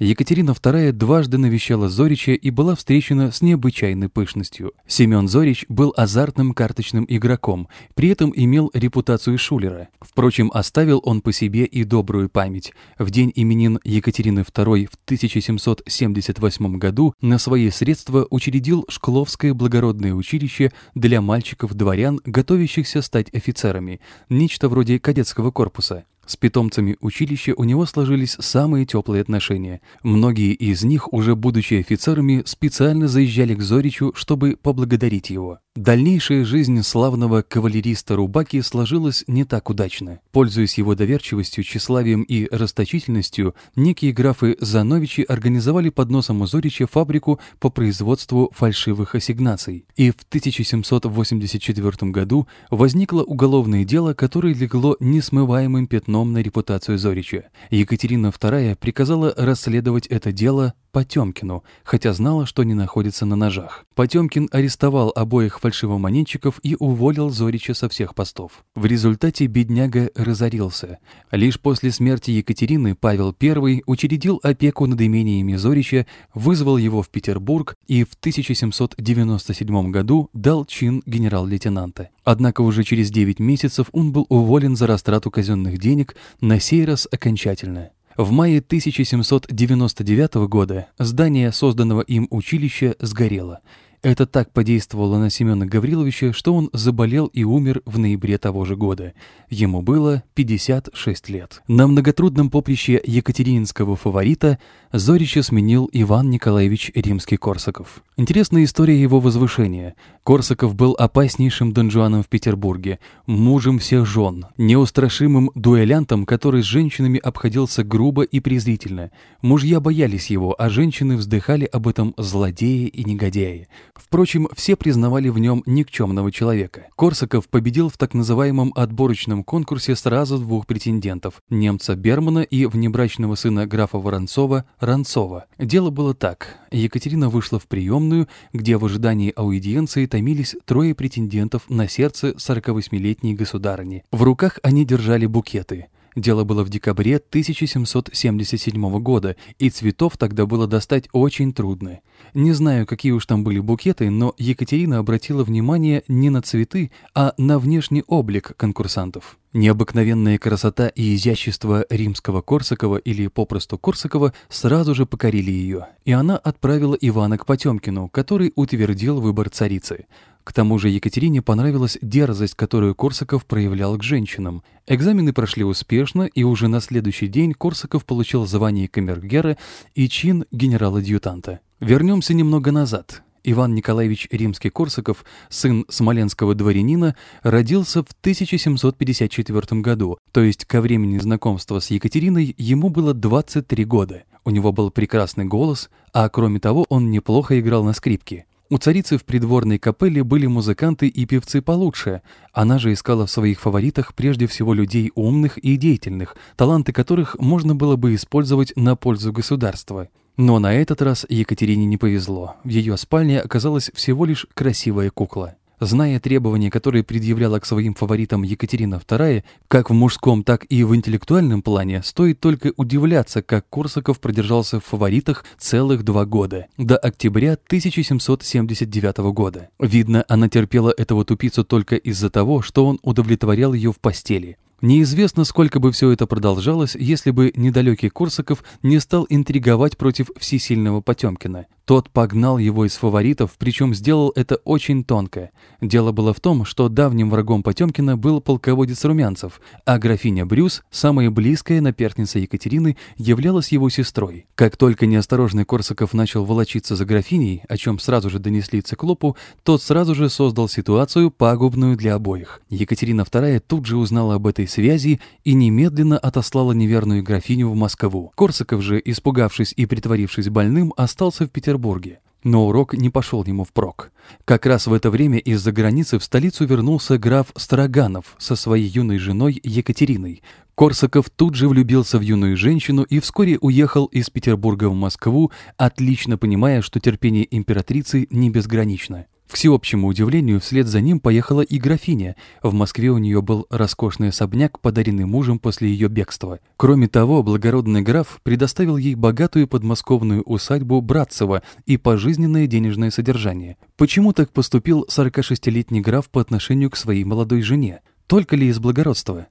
Екатерина II дважды навещала Зорича и была встречена с необычайной пышностью. Семен Зорич был азартным карточным игроком, при этом имел репутацию шулера. Впрочем, оставил он по себе и добрую память. В день именин Екатерины II в 1778 году на свои средства учредил Шкловское благородное училище для мальчиков-дворян, готовящихся стать офицерами, нечто вроде кадетского корпуса. С питомцами училища у него сложились самые теплые отношения. Многие из них, уже будучи офицерами, специально заезжали к Зоричу, чтобы поблагодарить его. Дальнейшая жизнь славного кавалериста Рубаки сложилась не так удачно. Пользуясь его доверчивостью, тщеславием и расточительностью, некие графы Зановичи организовали под носом у Зорича фабрику по производству фальшивых ассигнаций. И в 1784 году возникло уголовное дело, которое легло несмываемым пятном на репутацию Зорича. Екатерина II приказала расследовать это дело Потемкину, хотя знала, что не находится на ножах. Потемкин арестовал обоих фальшивомонетчиков и уволил Зорича со всех постов. В результате бедняга разорился. Лишь после смерти Екатерины Павел I учредил опеку над имениями Зорича, вызвал его в Петербург и в 1797 году дал чин генерал-лейтенанта. Однако уже через 9 месяцев он был уволен за растрату казенных денег, на сей раз окончательно. В мае 1799 года здание созданного им училища сгорело – это так подействовало на Семена Гавриловича, что он заболел и умер в ноябре того же года. Ему было 56 лет. На многотрудном поприще екатерининского фаворита Зорича сменил Иван Николаевич Римский-Корсаков. Интересная история его возвышения. Корсаков был опаснейшим донжуаном в Петербурге, мужем всех жен, неустрашимым дуэлянтом, который с женщинами обходился грубо и презрительно. Мужья боялись его, а женщины вздыхали об этом злодее и негодяе. Впрочем, все признавали в нем никчемного человека. Корсаков победил в так называемом отборочном конкурсе сразу двух претендентов – немца Бермана и внебрачного сына графа Воронцова – Ранцова. Дело было так. Екатерина вышла в приемную, где в ожидании аудиенции томились трое претендентов на сердце 48-летней государыни. В руках они держали букеты – Дело было в декабре 1777 года, и цветов тогда было достать очень трудно. Не знаю, какие уж там были букеты, но Екатерина обратила внимание не на цветы, а на внешний облик конкурсантов. Необыкновенная красота и изящество римского Корсакова или попросту Корсакова сразу же покорили ее, и она отправила Ивана к Потемкину, который утвердил выбор царицы. К тому же Екатерине понравилась дерзость, которую Корсаков проявлял к женщинам. Экзамены прошли успешно, и уже на следующий день Корсаков получил звание камергера и чин генерала-адъютанта. Вернемся немного назад. Иван Николаевич Римский-Корсаков, сын смоленского дворянина, родился в 1754 году, то есть ко времени знакомства с Екатериной ему было 23 года. У него был прекрасный голос, а кроме того он неплохо играл на скрипке. У царицы в придворной капелле были музыканты и певцы получше. Она же искала в своих фаворитах прежде всего людей умных и деятельных, таланты которых можно было бы использовать на пользу государства. Но на этот раз Екатерине не повезло. В ее спальне оказалась всего лишь красивая кукла. Зная требования, которые предъявляла к своим фаворитам Екатерина II, как в мужском, так и в интеллектуальном плане, стоит только удивляться, как Корсаков продержался в фаворитах целых два года, до октября 1779 года. Видно, она терпела этого тупицу только из-за того, что он удовлетворял ее в постели. Неизвестно, сколько бы все это продолжалось, если бы недалекий Корсаков не стал интриговать против всесильного Потемкина. Тот погнал его из фаворитов, причем сделал это очень тонко. Дело было в том, что давним врагом Потемкина был полководец Румянцев, а графиня Брюс, самая близкая наперстница Екатерины, являлась его сестрой. Как только неосторожный Корсаков начал волочиться за графиней, о чем сразу же донесли циклопу, тот сразу же создал ситуацию, пагубную для обоих. Екатерина II тут же узнала об этой связи и немедленно отослала неверную графиню в Москву. Корсаков же, испугавшись и притворившись больным, остался в Петербурге Петербурге. Но урок не пошел ему впрок. Как раз в это время из-за границы в столицу вернулся граф Строганов со своей юной женой Екатериной. Корсаков тут же влюбился в юную женщину и вскоре уехал из Петербурга в Москву, отлично понимая, что терпение императрицы не безгранично. К всеобщему удивлению, вслед за ним поехала и графиня. В Москве у нее был роскошный особняк, подаренный мужем после ее бегства. Кроме того, благородный граф предоставил ей богатую подмосковную усадьбу Братцева и пожизненное денежное содержание. Почему так поступил 46-летний граф по отношению к своей молодой жене? Только ли из благородства?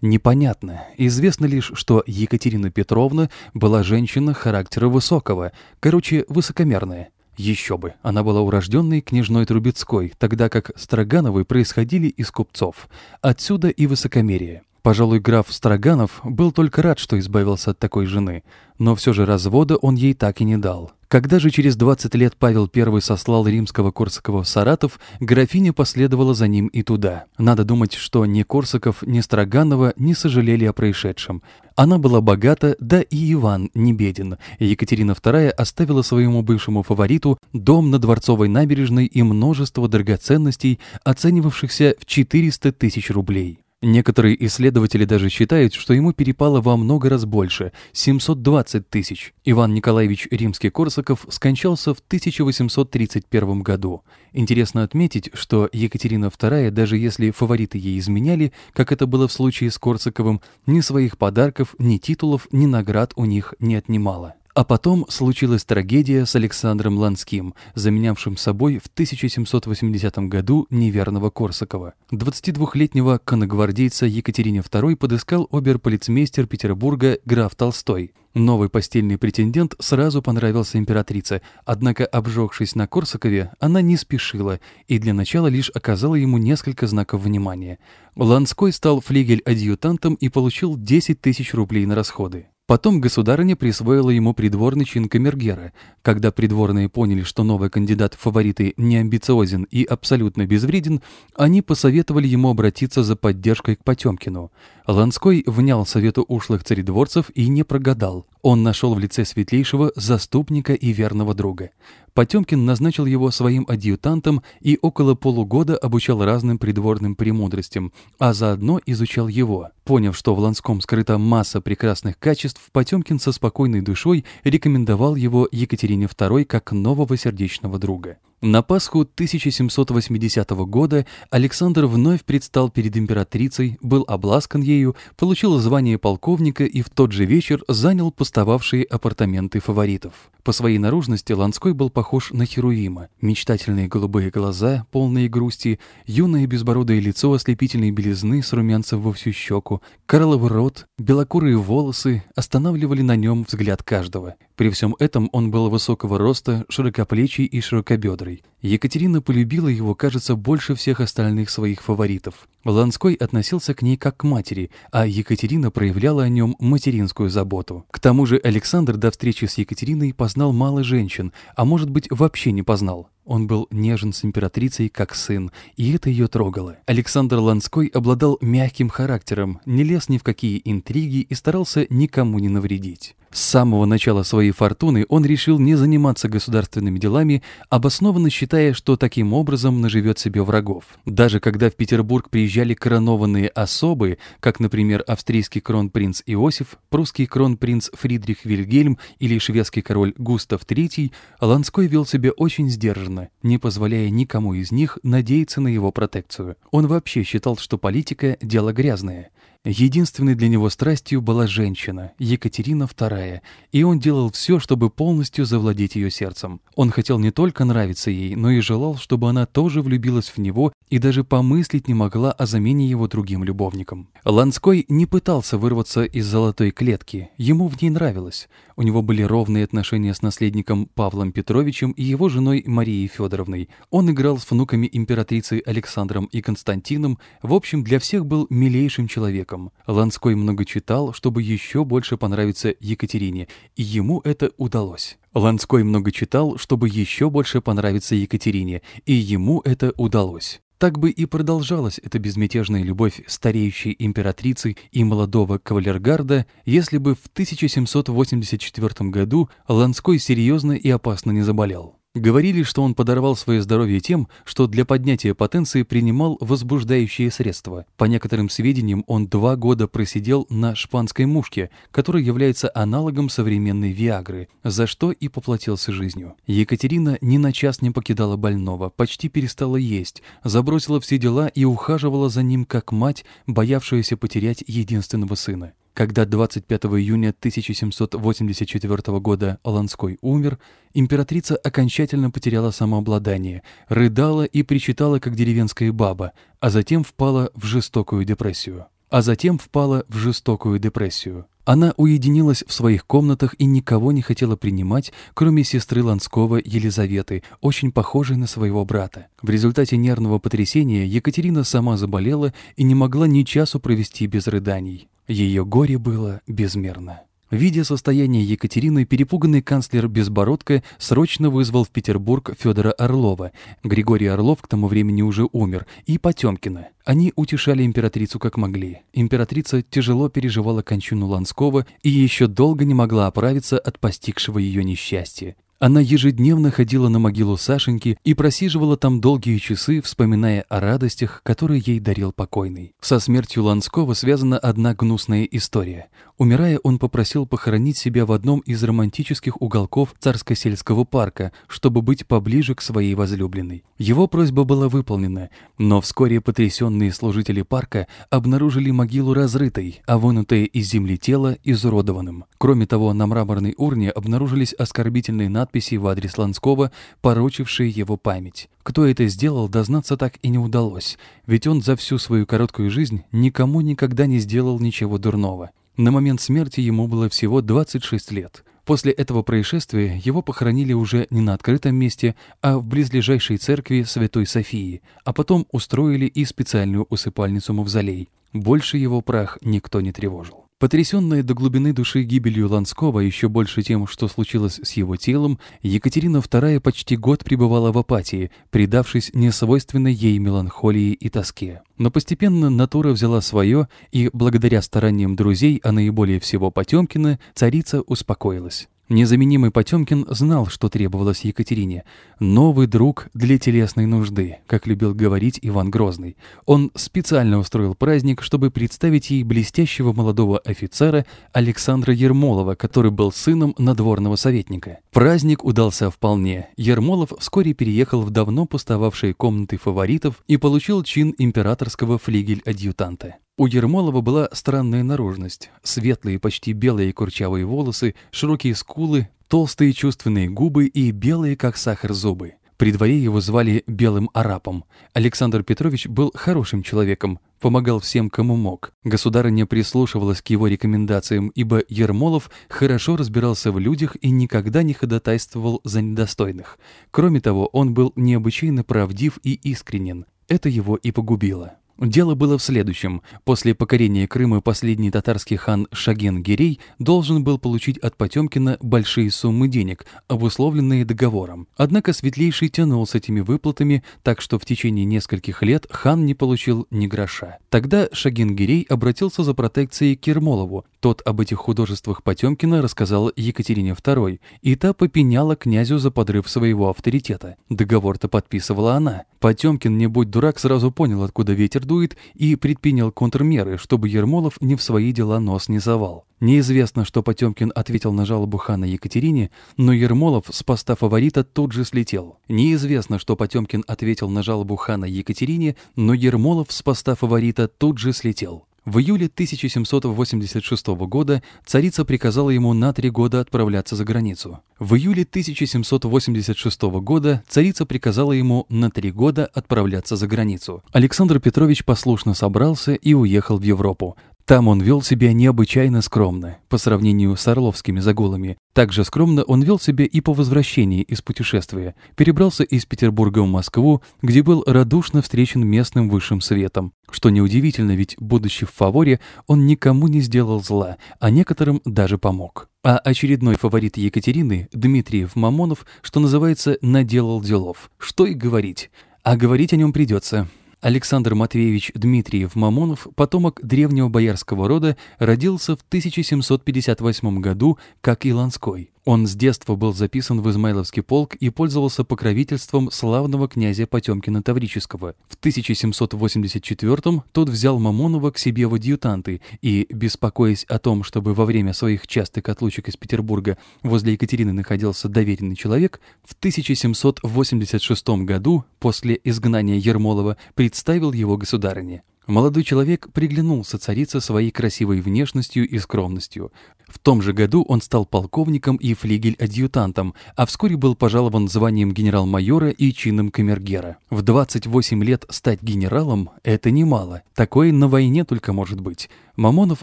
Непонятно. Известно лишь, что Екатерина Петровна была женщина характера высокого, короче, высокомерная. Еще бы, она была урожденной княжной Трубецкой, тогда как Строгановы происходили из купцов. Отсюда и высокомерие. Пожалуй, граф Строганов был только рад, что избавился от такой жены, но все же развода он ей так и не дал. Когда же через 20 лет Павел I сослал римского Корсакова в Саратов, графиня последовала за ним и туда. Надо думать, что ни Корсаков, ни Строганова не сожалели о происшедшем. Она была богата, да и Иван не беден. Екатерина II оставила своему бывшему фавориту дом на Дворцовой набережной и множество драгоценностей, оценивавшихся в 400 тысяч рублей. Некоторые исследователи даже считают, что ему перепало во много раз больше – 720 тысяч. Иван Николаевич Римский-Корсаков скончался в 1831 году. Интересно отметить, что Екатерина II, даже если фавориты ей изменяли, как это было в случае с Корсаковым, ни своих подарков, ни титулов, ни наград у них не отнимала. А потом случилась трагедия с Александром Ланским, заменявшим собой в 1780 году неверного Корсакова. 22-летнего конногвардейца Екатерине II подыскал оберполицмейстер Петербурга граф Толстой. Новый постельный претендент сразу понравился императрице, однако, обжегшись на Корсакове, она не спешила и для начала лишь оказала ему несколько знаков внимания. Ланской стал флигель-адъютантом и получил 10 тысяч рублей на расходы. Потом государыня присвоила ему придворный чин камергера. Когда придворные поняли, что новый кандидат в фавориты не амбициозен и абсолютно безвреден, они посоветовали ему обратиться за поддержкой к Потемкину. Ланской внял совету ушлых царедворцев и не прогадал. Он нашел в лице светлейшего заступника и верного друга. Потемкин назначил его своим адъютантом и около полугода обучал разным придворным премудростям, а заодно изучал его. Поняв, что в Ланском скрыта масса прекрасных качеств, Потемкин со спокойной душой рекомендовал его Екатерине II как нового сердечного друга. На Пасху 1780 года Александр вновь предстал перед императрицей, был обласкан ею, получил звание полковника и в тот же вечер занял пустовавшие апартаменты фаворитов. По своей наружности Ланской был похож на Херуима. Мечтательные голубые глаза, полные грусти, юное безбородое лицо ослепительной белизны с румянцем во всю щеку, коралловый рот, белокурые волосы останавливали на нем взгляд каждого. При всем этом он был высокого роста, широкоплечий и широкобедрый. Екатерина полюбила его, кажется, больше всех остальных своих фаворитов. Ланской относился к ней как к матери, а Екатерина проявляла о нем материнскую заботу. К тому же Александр до встречи с Екатериной познал мало женщин, а может быть вообще не познал. Он был нежен с императрицей как сын, и это ее трогало. Александр Ланской обладал мягким характером, не лез ни в какие интриги и старался никому не навредить. С самого начала своей фортуны он решил не заниматься государственными делами, обоснованно считая, что таким образом наживет себе врагов. Даже когда в Петербург приезжали коронованные особы, как, например, австрийский кронпринц Иосиф, прусский кронпринц Фридрих Вильгельм или шведский король Густав III, Ланской вел себя очень сдержанно, не позволяя никому из них надеяться на его протекцию. Он вообще считал, что политика – дело грязное. Единственной для него страстью была женщина, Екатерина II, и он делал все, чтобы полностью завладеть ее сердцем. Он хотел не только нравиться ей, но и желал, чтобы она тоже влюбилась в него и даже помыслить не могла о замене его другим любовником. Ланской не пытался вырваться из золотой клетки, ему в ней нравилось. У него были ровные отношения с наследником Павлом Петровичем и его женой Марией Федоровной. Он играл с внуками императрицы Александром и Константином, в общем, для всех был милейшим человеком человеком. Ланской много читал, чтобы еще больше понравиться Екатерине, и ему это удалось. Ланской много читал, чтобы еще больше понравиться Екатерине, и ему это удалось. Так бы и продолжалась эта безмятежная любовь стареющей императрицы и молодого кавалергарда, если бы в 1784 году Ланской серьезно и опасно не заболел. Говорили, что он подорвал свое здоровье тем, что для поднятия потенции принимал возбуждающие средства. По некоторым сведениям, он два года просидел на шпанской мушке, которая является аналогом современной Виагры, за что и поплатился жизнью. Екатерина ни на час не покидала больного, почти перестала есть, забросила все дела и ухаживала за ним как мать, боявшаяся потерять единственного сына. Когда 25 июня 1784 года Ланской умер, императрица окончательно потеряла самообладание, рыдала и причитала, как деревенская баба, а затем впала в жестокую депрессию. А затем впала в жестокую депрессию. Она уединилась в своих комнатах и никого не хотела принимать, кроме сестры Ланского Елизаветы, очень похожей на своего брата. В результате нервного потрясения Екатерина сама заболела и не могла ни часу провести без рыданий. Ее горе было безмерно. Видя состояние Екатерины, перепуганный канцлер Безбородко срочно вызвал в Петербург Федора Орлова. Григорий Орлов к тому времени уже умер, и Потемкина. Они утешали императрицу как могли. Императрица тяжело переживала кончину Ланского и еще долго не могла оправиться от постигшего ее несчастья. Она ежедневно ходила на могилу Сашеньки и просиживала там долгие часы, вспоминая о радостях, которые ей дарил покойный. Со смертью Ланского связана одна гнусная история. Умирая, он попросил похоронить себя в одном из романтических уголков Царско-сельского парка, чтобы быть поближе к своей возлюбленной. Его просьба была выполнена, но вскоре потрясенные служители парка обнаружили могилу разрытой, а вынутое из земли тело изуродованным. Кроме того, на мраморной урне обнаружились оскорбительные надписи в адрес Ланского, порочившие его память. Кто это сделал, дознаться так и не удалось, ведь он за всю свою короткую жизнь никому никогда не сделал ничего дурного. На момент смерти ему было всего 26 лет. После этого происшествия его похоронили уже не на открытом месте, а в близлежащей церкви Святой Софии, а потом устроили и специальную усыпальницу-мавзолей. Больше его прах никто не тревожил. Потрясенная до глубины души гибелью Ланского, еще больше тем, что случилось с его телом, Екатерина II почти год пребывала в апатии, предавшись несвойственной ей меланхолии и тоске. Но постепенно натура взяла свое, и благодаря стараниям друзей, а наиболее всего Потемкина, царица успокоилась. Незаменимый Потемкин знал, что требовалось Екатерине. Новый друг для телесной нужды, как любил говорить Иван Грозный. Он специально устроил праздник, чтобы представить ей блестящего молодого офицера Александра Ермолова, который был сыном надворного советника. Праздник удался вполне. Ермолов вскоре переехал в давно пустовавшие комнаты фаворитов и получил чин императорского флигель-адъютанта. У Ермолова была странная наружность. Светлые, почти белые курчавые волосы, широкие скулы, толстые чувственные губы и белые, как сахар, зубы. При дворе его звали Белым Арапом. Александр Петрович был хорошим человеком, помогал всем, кому мог. Государыня прислушивалась к его рекомендациям, ибо Ермолов хорошо разбирался в людях и никогда не ходатайствовал за недостойных. Кроме того, он был необычайно правдив и искренен. Это его и погубило. Дело было в следующем. После покорения Крыма последний татарский хан Шаген-Гирей должен был получить от Потемкина большие суммы денег, обусловленные договором. Однако Светлейший тянул с этими выплатами, так что в течение нескольких лет хан не получил ни гроша. Тогда Шаген-Гирей обратился за протекцией к Ермолову. Тот об этих художествах Потемкина рассказал Екатерине II, и та попеняла князю за подрыв своего авторитета. Договор-то подписывала она. Потемкин, не будь дурак, сразу понял, откуда ветер дует, и предпринял контрмеры, чтобы Ермолов ни в свои дела нос не завал. Неизвестно, что Потемкин ответил на жалобу хана Екатерине, но Ермолов с поста фаворита тут же слетел. Неизвестно, что Потемкин ответил на жалобу хана Екатерине, но Ермолов с поста фаворита тут же слетел. В июле 1786 года царица приказала ему на три года отправляться за границу. В июле 1786 года царица приказала ему на три года отправляться за границу. Александр Петрович послушно собрался и уехал в Европу. Там он вел себя необычайно скромно, по сравнению с орловскими загулами. Также скромно он вел себя и по возвращении из путешествия. Перебрался из Петербурга в Москву, где был радушно встречен местным высшим светом. Что неудивительно, ведь, будучи в фаворе, он никому не сделал зла, а некоторым даже помог. А очередной фаворит Екатерины, Дмитриев Мамонов, что называется, наделал делов. Что и говорить. А говорить о нем придется. Александр Матвеевич Дмитриев Мамонов, потомок древнего боярского рода, родился в 1758 году, как и Ланской. Он с детства был записан в Измайловский полк и пользовался покровительством славного князя Потемкина Таврического. В 1784 тот взял Мамонова к себе в адъютанты и, беспокоясь о том, чтобы во время своих частых отлучек из Петербурга возле Екатерины находился доверенный человек, в 1786 году, после изгнания Ермолова, представил его государыне. Молодой человек приглянулся царице своей красивой внешностью и скромностью. В том же году он стал полковником и флигель-адъютантом, а вскоре был пожалован званием генерал-майора и чином камергера. В 28 лет стать генералом – это немало. Такое на войне только может быть. Мамонов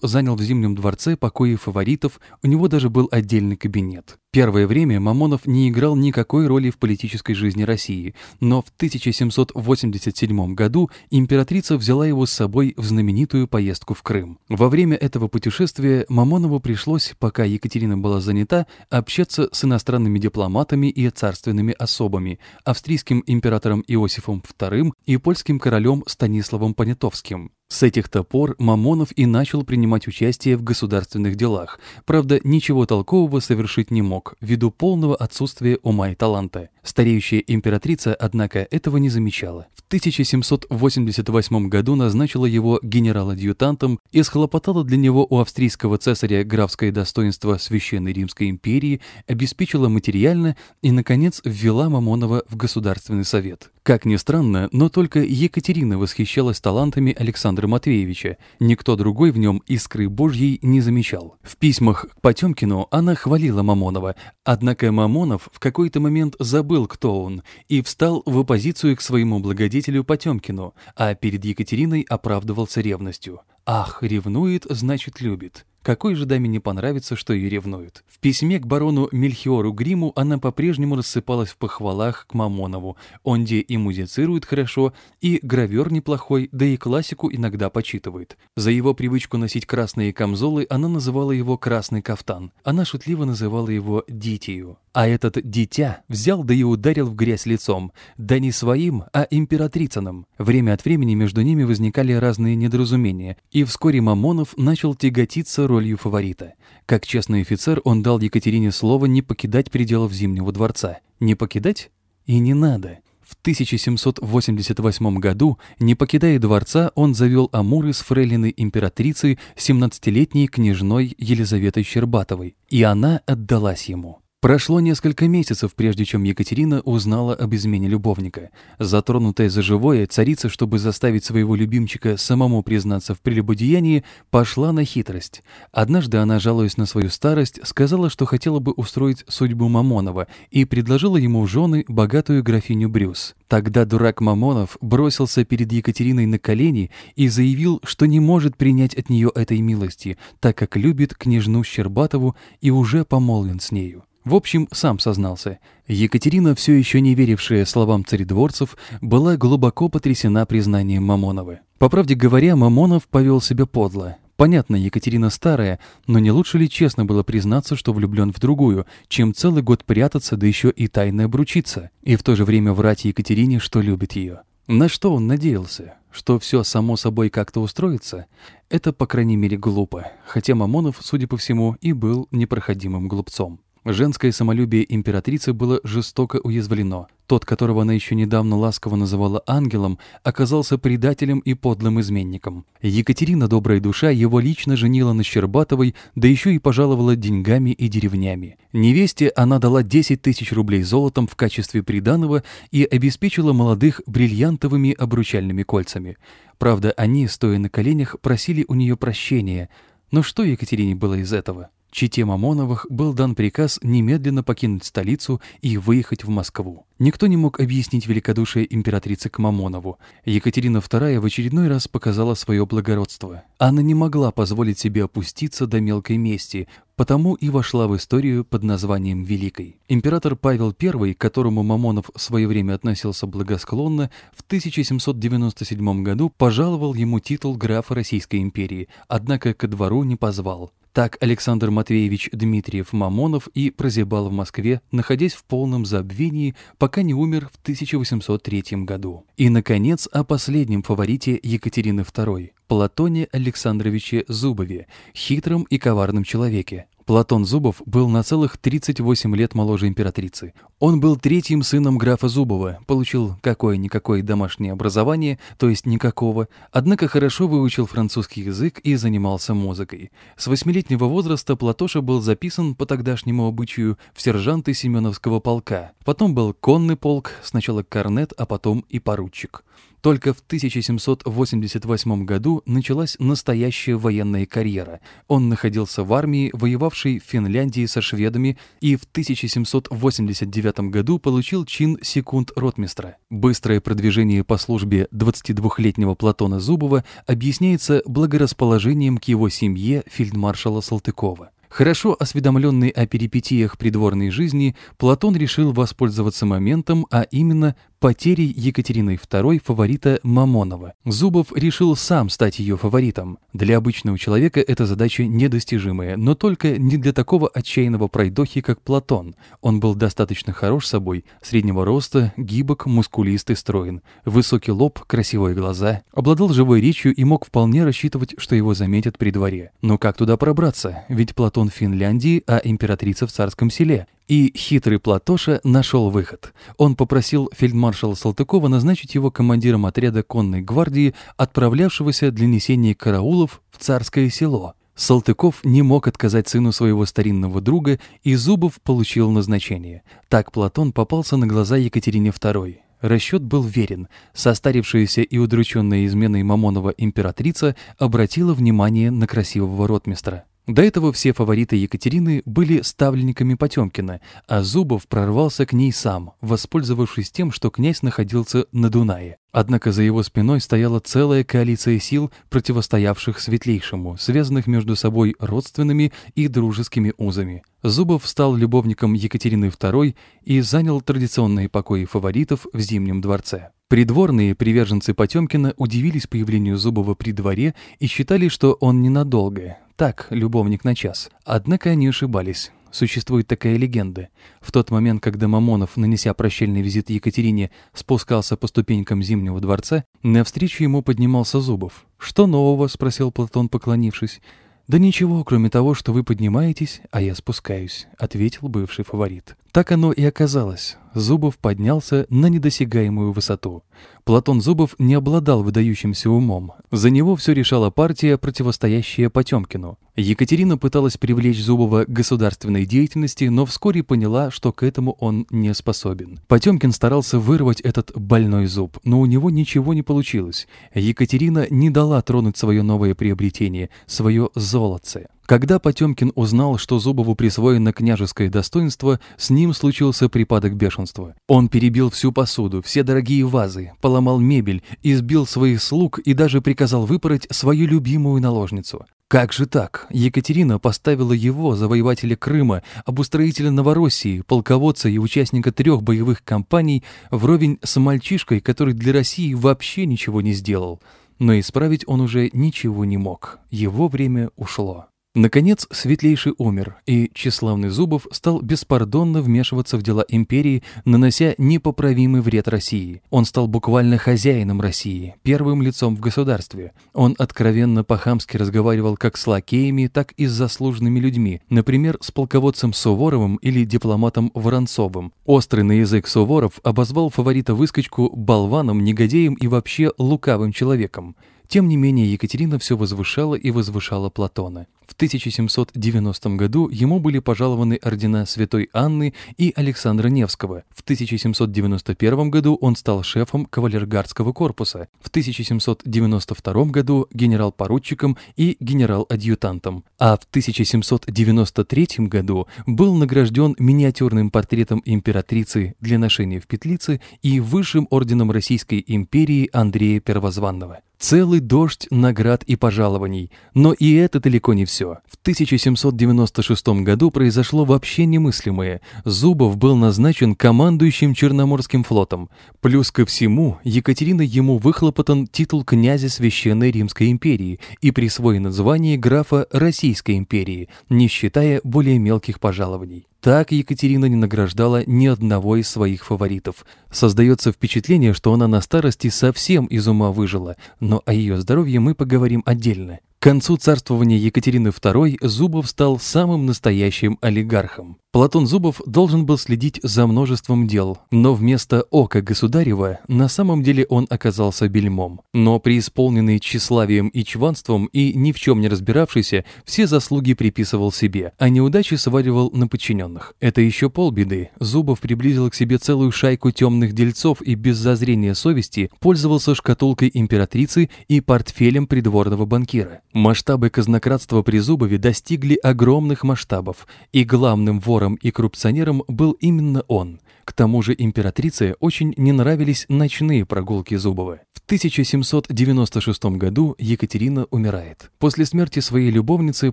занял в Зимнем дворце покои фаворитов, у него даже был отдельный кабинет. Первое время Мамонов не играл никакой роли в политической жизни России, но в 1787 году императрица взяла его с собой в знаменитую поездку в Крым. Во время этого путешествия Мамонову пришлось, пока Екатерина была занята, общаться с иностранными дипломатами и царственными особами, австрийским императором Иосифом II и польским королем Станиславом Понятовским. С этих-то пор Мамонов и начал принимать участие в государственных делах. Правда, ничего толкового совершить не мог, ввиду полного отсутствия ума и таланта. Стареющая императрица, однако, этого не замечала. В 1788 году назначила его генерал-адъютантом и схлопотала для него у австрийского цесаря графское достоинство Священной Римской империи, обеспечила материально и, наконец, ввела Мамонова в Государственный совет. Как ни странно, но только Екатерина восхищалась талантами Александра Матвеевича. Никто другой в нем искры Божьей не замечал. В письмах к Потемкину она хвалила Мамонова, однако Мамонов в какой-то момент забыл, кто он, и встал в оппозицию к своему благодетелю Потемкину, а перед Екатериной оправдывался ревностью. «Ах, ревнует, значит любит». Какой же даме не понравится, что ее ревнуют? В письме к барону Мельхиору Гриму она по-прежнему рассыпалась в похвалах к Мамонову. Он где и музицирует хорошо, и гравер неплохой, да и классику иногда почитывает. За его привычку носить красные камзолы она называла его «красный кафтан». Она шутливо называла его «дитию». А этот дитя взял да и ударил в грязь лицом, да не своим, а императрицыным. Время от времени между ними возникали разные недоразумения, и вскоре Мамонов начал тяготиться ролью фаворита. Как честный офицер он дал Екатерине слово не покидать пределов Зимнего дворца. Не покидать? И не надо. В 1788 году, не покидая дворца, он завел Амуры с фрейлиной императрицей, 17-летней княжной Елизаветой Щербатовой, и она отдалась ему. Прошло несколько месяцев, прежде чем Екатерина узнала об измене любовника. Затронутая за живое, царица, чтобы заставить своего любимчика самому признаться в прелюбодеянии, пошла на хитрость. Однажды она, жалуясь на свою старость, сказала, что хотела бы устроить судьбу Мамонова и предложила ему в жены богатую графиню Брюс. Тогда дурак Мамонов бросился перед Екатериной на колени и заявил, что не может принять от нее этой милости, так как любит княжну Щербатову и уже помолвлен с нею. В общем, сам сознался. Екатерина, все еще не верившая словам царедворцев, была глубоко потрясена признанием Мамонова. По правде говоря, Мамонов повел себя подло. Понятно, Екатерина старая, но не лучше ли честно было признаться, что влюблен в другую, чем целый год прятаться, да еще и тайно обручиться, и в то же время врать Екатерине, что любит ее? На что он надеялся? Что все само собой как-то устроится? Это, по крайней мере, глупо, хотя Мамонов, судя по всему, и был непроходимым глупцом. Женское самолюбие императрицы было жестоко уязвлено. Тот, которого она еще недавно ласково называла ангелом, оказался предателем и подлым изменником. Екатерина, добрая душа, его лично женила на Щербатовой, да еще и пожаловала деньгами и деревнями. Невесте она дала 10 тысяч рублей золотом в качестве приданого и обеспечила молодых бриллиантовыми обручальными кольцами. Правда, они, стоя на коленях, просили у нее прощения. Но что Екатерине было из этого? Чите Мамоновых был дан приказ немедленно покинуть столицу и выехать в Москву. Никто не мог объяснить великодушие императрицы к Мамонову. Екатерина II в очередной раз показала свое благородство. Она не могла позволить себе опуститься до мелкой мести, потому и вошла в историю под названием Великой. Император Павел I, к которому Мамонов в свое время относился благосклонно, в 1797 году пожаловал ему титул графа Российской империи, однако ко двору не позвал. Так Александр Матвеевич Дмитриев-Мамонов и прозябал в Москве, находясь в полном забвении, пока не умер в 1803 году. И, наконец, о последнем фаворите Екатерины II – Платоне Александровиче Зубове, хитром и коварном человеке, Платон Зубов был на целых 38 лет моложе императрицы. Он был третьим сыном графа Зубова, получил какое-никакое домашнее образование, то есть никакого, однако хорошо выучил французский язык и занимался музыкой. С восьмилетнего возраста Платоша был записан по тогдашнему обычаю в сержанты Семеновского полка. Потом был конный полк, сначала корнет, а потом и поручик. Только в 1788 году началась настоящая военная карьера. Он находился в армии, воевавшей в Финляндии со шведами, и в 1789 году получил чин секунд-ротмистра. Быстрое продвижение по службе 22-летнего Платона Зубова объясняется благорасположением к его семье фельдмаршала Салтыкова. Хорошо осведомленный о перипетиях придворной жизни, Платон решил воспользоваться моментом, а именно потерей Екатерины II фаворита Мамонова. Зубов решил сам стать ее фаворитом. Для обычного человека эта задача недостижимая, но только не для такого отчаянного пройдохи, как Платон. Он был достаточно хорош собой, среднего роста, гибок, мускулист и строен, высокий лоб, красивые глаза, обладал живой речью и мог вполне рассчитывать, что его заметят при дворе. Но как туда пробраться? Ведь Платон в Финляндии, а императрица в царском селе. И хитрый Платоша нашел выход. Он попросил фельдмаршала Салтыкова назначить его командиром отряда конной гвардии, отправлявшегося для несения караулов в царское село. Салтыков не мог отказать сыну своего старинного друга, и Зубов получил назначение. Так Платон попался на глаза Екатерине II. Расчет был верен. Состарившаяся и удрученная изменой Мамонова императрица обратила внимание на красивого ротмистра. До этого все фавориты Екатерины были ставленниками Потемкина, а Зубов прорвался к ней сам, воспользовавшись тем, что князь находился на Дунае. Однако за его спиной стояла целая коалиция сил, противостоявших Светлейшему, связанных между собой родственными и дружескими узами. Зубов стал любовником Екатерины II и занял традиционные покои фаворитов в Зимнем дворце. Придворные приверженцы Потемкина удивились появлению Зубова при дворе и считали, что он ненадолго, так, любовник на час. Однако они ошибались. Существует такая легенда. В тот момент, когда Мамонов, нанеся прощальный визит Екатерине, спускался по ступенькам Зимнего дворца, навстречу ему поднимался Зубов. «Что нового?» — спросил Платон, поклонившись. «Да ничего, кроме того, что вы поднимаетесь, а я спускаюсь», — ответил бывший фаворит. Так оно и оказалось. Зубов поднялся на недосягаемую высоту. Платон Зубов не обладал выдающимся умом. За него все решала партия, противостоящая Потемкину. Екатерина пыталась привлечь Зубова к государственной деятельности, но вскоре поняла, что к этому он не способен. Потемкин старался вырвать этот больной зуб, но у него ничего не получилось. Екатерина не дала тронуть свое новое приобретение, свое золотце. Когда Потемкин узнал, что Зубову присвоено княжеское достоинство, с ним случился припадок бешенства. Он перебил всю посуду, все дорогие вазы, поломал мебель, избил своих слуг и даже приказал выпороть свою любимую наложницу. Как же так? Екатерина поставила его, завоевателя Крыма, обустроителя Новороссии, полководца и участника трех боевых кампаний, вровень с мальчишкой, который для России вообще ничего не сделал. Но исправить он уже ничего не мог. Его время ушло. Наконец, Светлейший умер, и тщеславный Зубов стал беспардонно вмешиваться в дела империи, нанося непоправимый вред России. Он стал буквально хозяином России, первым лицом в государстве. Он откровенно по-хамски разговаривал как с лакеями, так и с заслуженными людьми, например, с полководцем Суворовым или дипломатом Воронцовым. Острый на язык Суворов обозвал фаворита-выскочку болваном, негодеем и вообще лукавым человеком. Тем не менее, Екатерина все возвышала и возвышала Платона. В 1790 году ему были пожалованы ордена Святой Анны и Александра Невского. В 1791 году он стал шефом кавалергардского корпуса. В 1792 году генерал-поручиком и генерал-адъютантом. А в 1793 году был награжден миниатюрным портретом императрицы для ношения в петлице и высшим орденом Российской империи Андрея Первозванного. Целый дождь наград и пожалований. Но и это далеко не все. В 1796 году произошло вообще немыслимое. Зубов был назначен командующим Черноморским флотом. Плюс ко всему, Екатерина ему выхлопотан титул князя Священной Римской империи и присвоено звание графа Российской империи, не считая более мелких пожалований. Так Екатерина не награждала ни одного из своих фаворитов. Создается впечатление, что она на старости совсем из ума выжила, но о ее здоровье мы поговорим отдельно. К концу царствования Екатерины II Зубов стал самым настоящим олигархом. Платон Зубов должен был следить за множеством дел, но вместо ока государева на самом деле он оказался бельмом. Но преисполненный тщеславием и чванством и ни в чем не разбиравшийся, все заслуги приписывал себе, а неудачи сваливал на подчиненных. Это еще полбеды. Зубов приблизил к себе целую шайку темных дельцов и без зазрения совести пользовался шкатулкой императрицы и портфелем придворного банкира. Масштабы казнократства при Зубове достигли огромных масштабов, и главным вором вором и коррупционером был именно он. К тому же императрице очень не нравились ночные прогулки Зубова. В 1796 году Екатерина умирает. После смерти своей любовницы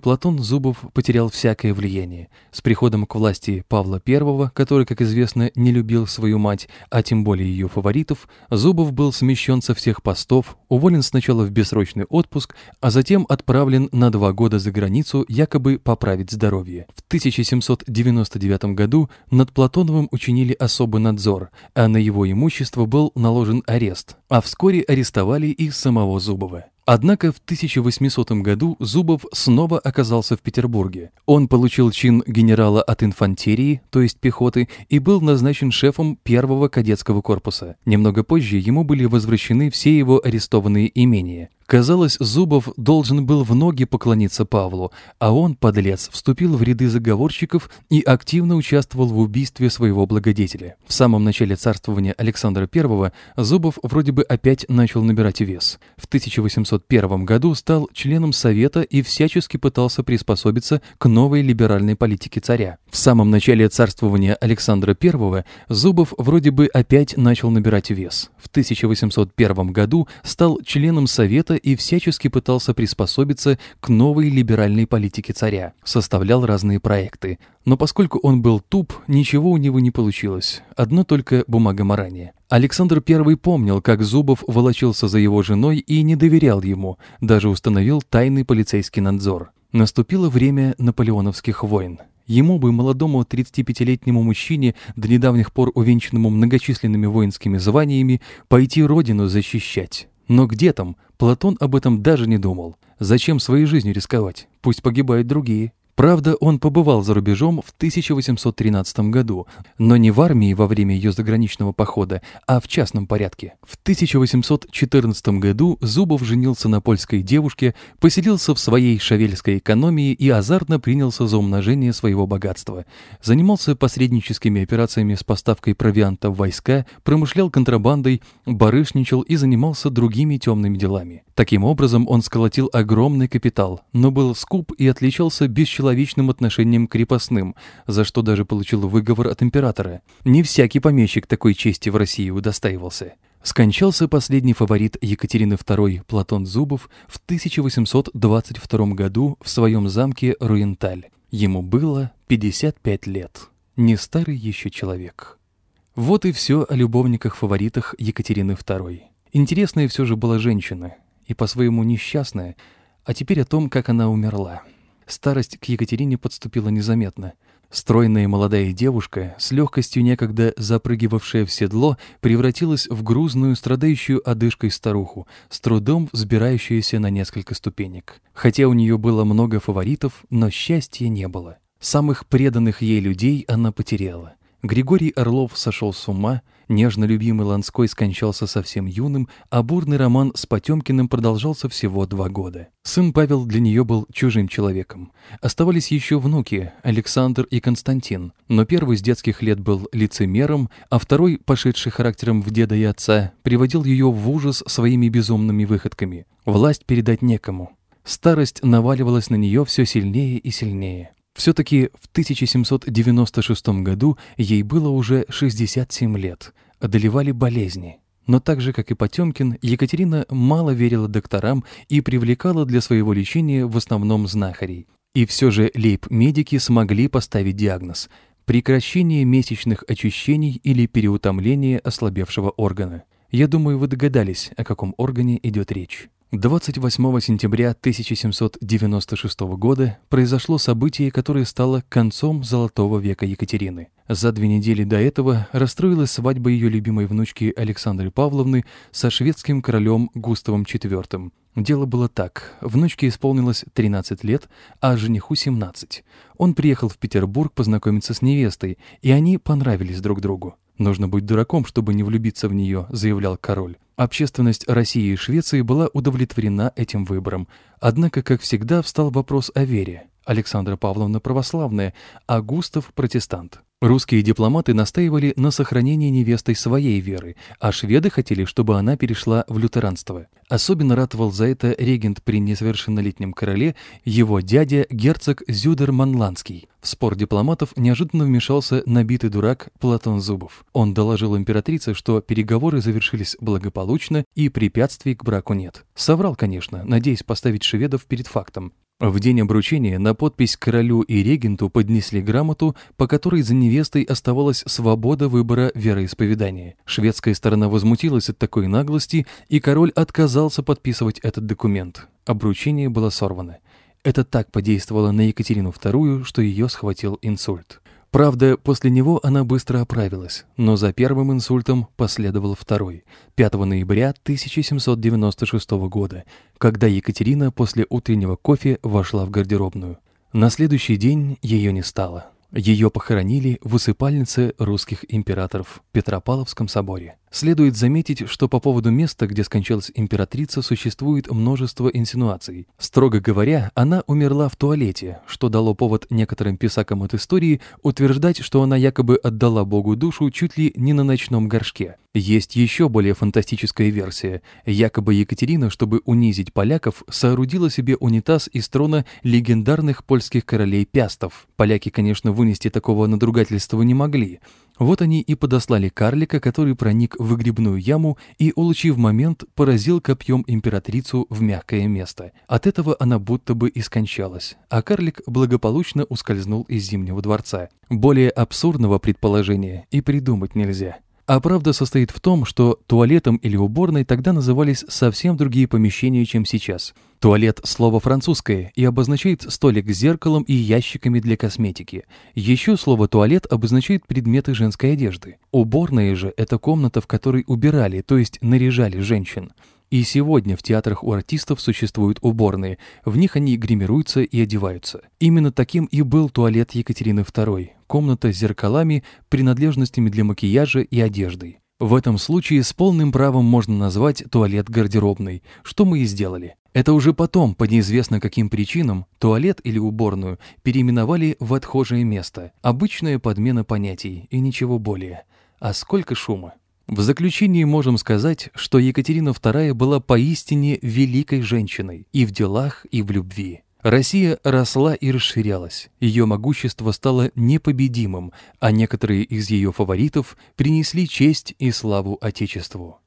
Платон Зубов потерял всякое влияние. С приходом к власти Павла I, который, как известно, не любил свою мать, а тем более ее фаворитов, Зубов был смещен со всех постов, уволен сначала в бессрочный отпуск, а затем отправлен на два года за границу якобы поправить здоровье. В 1799 году над Платоновым учинили особый надзор, а на его имущество был наложен арест, а вскоре арестовали и самого Зубова. Однако в 1800 году Зубов снова оказался в Петербурге. Он получил чин генерала от инфантерии, то есть пехоты, и был назначен шефом первого кадетского корпуса. Немного позже ему были возвращены все его арестованные имения. Казалось, Зубов должен был в ноги поклониться Павлу, а он, подлец, вступил в ряды заговорщиков и активно участвовал в убийстве своего благодетеля. В самом начале царствования Александра I Зубов вроде бы опять начал набирать вес. В 1801 году стал членом Совета и всячески пытался приспособиться к новой либеральной политике царя. В самом начале царствования Александра I Зубов вроде бы опять начал набирать вес. В 1801 году стал членом Совета и всячески пытался приспособиться к новой либеральной политике царя, составлял разные проекты. Но поскольку он был туп, ничего у него не получилось, одно только бумагоморание. Александр I помнил, как Зубов волочился за его женой и не доверял ему, даже установил тайный полицейский надзор. Наступило время наполеоновских войн. Ему бы, молодому 35-летнему мужчине, до недавних пор увенчанному многочисленными воинскими званиями, пойти родину защищать. Но где там? Платон об этом даже не думал. Зачем своей жизнью рисковать? Пусть погибают другие. Правда, он побывал за рубежом в 1813 году, но не в армии во время ее заграничного похода, а в частном порядке. В 1814 году Зубов женился на польской девушке, поселился в своей шавельской экономии и азартно принялся за умножение своего богатства. Занимался посредническими операциями с поставкой провианта в войска, промышлял контрабандой, барышничал и занимался другими темными делами. Таким образом, он сколотил огромный капитал, но был скуп и отличался бесчеловечным человечным отношением к крепостным, за что даже получил выговор от императора. Не всякий помещик такой чести в России удостаивался. Скончался последний фаворит Екатерины II Платон Зубов в 1822 году в своем замке Руенталь. Ему было 55 лет. Не старый еще человек. Вот и все о любовниках-фаворитах Екатерины II. Интересная все же была женщина, и по-своему несчастная, а теперь о том, как она умерла. Старость к Екатерине подступила незаметно. Стройная молодая девушка, с легкостью некогда запрыгивавшая в седло, превратилась в грузную, страдающую одышкой старуху, с трудом взбирающуюся на несколько ступенек. Хотя у нее было много фаворитов, но счастья не было. Самых преданных ей людей она потеряла. Григорий Орлов сошел с ума, нежно любимый Ланской скончался совсем юным, а бурный роман с Потемкиным продолжался всего два года. Сын Павел для нее был чужим человеком. Оставались еще внуки, Александр и Константин, но первый с детских лет был лицемером, а второй, пошедший характером в деда и отца, приводил ее в ужас своими безумными выходками. Власть передать некому. Старость наваливалась на нее все сильнее и сильнее. Все-таки в 1796 году ей было уже 67 лет, одолевали болезни. Но так же, как и Потемкин, Екатерина мало верила докторам и привлекала для своего лечения в основном знахарей. И все же лейб-медики смогли поставить диагноз – прекращение месячных очищений или переутомление ослабевшего органа. Я думаю, вы догадались, о каком органе идет речь. 28 сентября 1796 года произошло событие, которое стало концом золотого века Екатерины. За две недели до этого расстроилась свадьба ее любимой внучки Александры Павловны со шведским королем Густавом IV. Дело было так. Внучке исполнилось 13 лет, а жениху 17. Он приехал в Петербург познакомиться с невестой, и они понравились друг другу. «Нужно быть дураком, чтобы не влюбиться в нее», — заявлял король. Общественность России и Швеции была удовлетворена этим выбором. Однако, как всегда, встал вопрос о вере. Александра Павловна православная, а Густав – протестант. Русские дипломаты настаивали на сохранении невестой своей веры, а шведы хотели, чтобы она перешла в лютеранство. Особенно ратовал за это регент при несовершеннолетнем короле, его дядя герцог Зюдер Манландский. В спор дипломатов неожиданно вмешался набитый дурак Платон Зубов. Он доложил императрице, что переговоры завершились благополучно и препятствий к браку нет. Соврал, конечно, надеясь поставить шведов перед фактом. В день обручения на подпись королю и регенту поднесли грамоту, по которой за невестой оставалась свобода выбора вероисповедания. Шведская сторона возмутилась от такой наглости, и король отказался подписывать этот документ. Обручение было сорвано. Это так подействовало на Екатерину II, что ее схватил инсульт. Правда, после него она быстро оправилась, но за первым инсультом последовал второй, 5 ноября 1796 года, когда Екатерина после утреннего кофе вошла в гардеробную. На следующий день ее не стало. Ее похоронили в усыпальнице русских императоров в Петропавловском соборе. Следует заметить, что по поводу места, где скончалась императрица, существует множество инсинуаций. Строго говоря, она умерла в туалете, что дало повод некоторым писакам от истории утверждать, что она якобы отдала Богу душу чуть ли не на ночном горшке. Есть еще более фантастическая версия. Якобы Екатерина, чтобы унизить поляков, соорудила себе унитаз из трона легендарных польских королей Пястов. Поляки, конечно, вынести такого надругательства не могли. Вот они и подослали карлика, который проник в выгребную яму и, улучив момент, поразил копьем императрицу в мягкое место. От этого она будто бы и скончалась, а карлик благополучно ускользнул из Зимнего дворца. Более абсурдного предположения и придумать нельзя. А правда состоит в том, что туалетом или уборной тогда назывались совсем другие помещения, чем сейчас. Туалет – слово французское и обозначает столик с зеркалом и ящиками для косметики. Еще слово «туалет» обозначает предметы женской одежды. Уборная же – это комната, в которой убирали, то есть наряжали женщин. И сегодня в театрах у артистов существуют уборные, в них они гримируются и одеваются. Именно таким и был туалет Екатерины II, комната с зеркалами, принадлежностями для макияжа и одеждой. В этом случае с полным правом можно назвать туалет гардеробной, что мы и сделали. Это уже потом, по неизвестно каким причинам, туалет или уборную переименовали в отхожее место. Обычная подмена понятий и ничего более. А сколько шума! В заключении можем сказать, что Екатерина II была поистине великой женщиной и в делах, и в любви. Россия росла и расширялась, ее могущество стало непобедимым, а некоторые из ее фаворитов принесли честь и славу Отечеству.